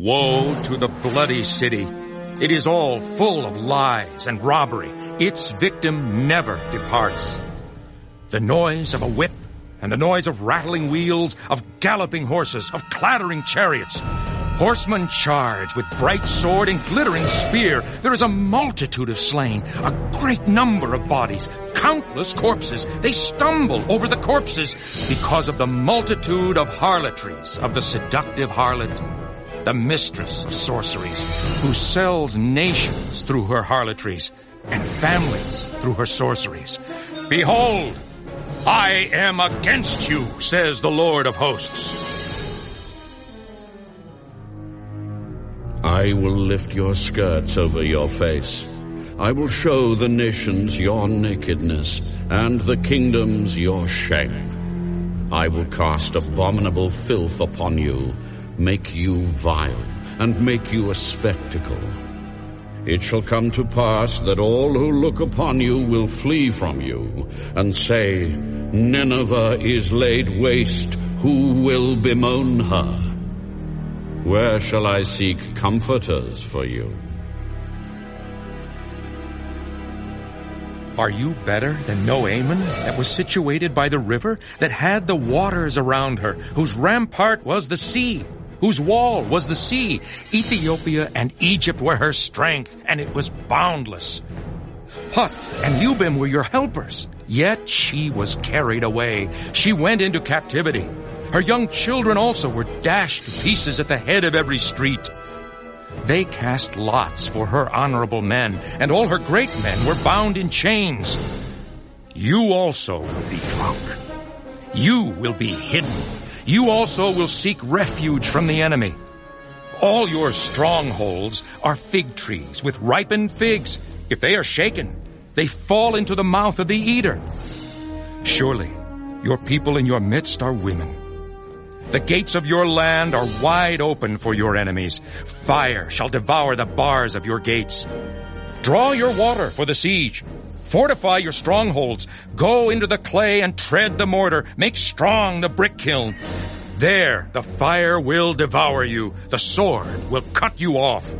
Woe to the bloody city. It is all full of lies and robbery. Its victim never departs. The noise of a whip and the noise of rattling wheels, of galloping horses, of clattering chariots. Horsemen charge with bright sword and glittering spear. There is a multitude of slain, a great number of bodies, countless corpses. They stumble over the corpses because of the multitude of harlotries of the seductive harlot, the mistress of sorceries, who sells nations through her harlotries and families through her sorceries. Behold, I am against you, says the Lord of hosts. I will lift your skirts over your face. I will show the nations your nakedness, and the kingdoms your shame. I will cast abominable filth upon you, make you vile, and make you a spectacle. It shall come to pass that all who look upon you will flee from you, and say, Nineveh is laid waste, who will bemoan her? Where shall I seek comforters for you? Are you better than No Amon that was situated by the river, that had the waters around her, whose rampart was the sea? whose wall was the sea. Ethiopia and Egypt were her strength, and it was boundless. Put and Lubim were your helpers, yet she was carried away. She went into captivity. Her young children also were dashed to pieces at the head of every street. They cast lots for her honorable men, and all her great men were bound in chains. You also will be drunk. You will be hidden you also will seek refuge from the enemy. All your strongholds are fig trees with ripened figs. If they are shaken, they fall into the mouth of the eater. Surely, your people in your midst are women. The gates of your land are wide open for your enemies. Fire shall devour the bars of your gates. Draw your water for the siege. Fortify your strongholds. Go into the clay and tread the mortar. Make strong the brick kiln. There the fire will devour you. The sword will cut you off.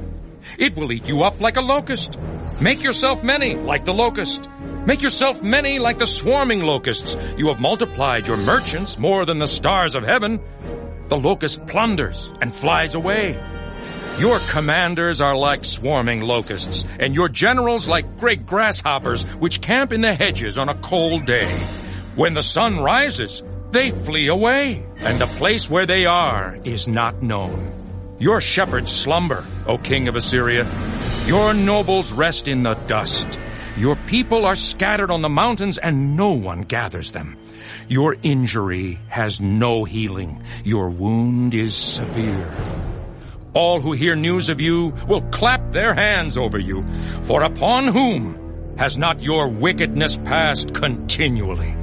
It will eat you up like a locust. Make yourself many like the locust. Make yourself many like the swarming locusts. You have multiplied your merchants more than the stars of heaven. The locust plunders and flies away. Your commanders are like swarming locusts, and your generals like great grasshoppers which camp in the hedges on a cold day. When the sun rises, they flee away, and the place where they are is not known. Your shepherds slumber, O king of Assyria. Your nobles rest in the dust. Your people are scattered on the mountains, and no one gathers them. Your injury has no healing. Your wound is severe. All who hear news of you will clap their hands over you. For upon whom has not your wickedness passed continually?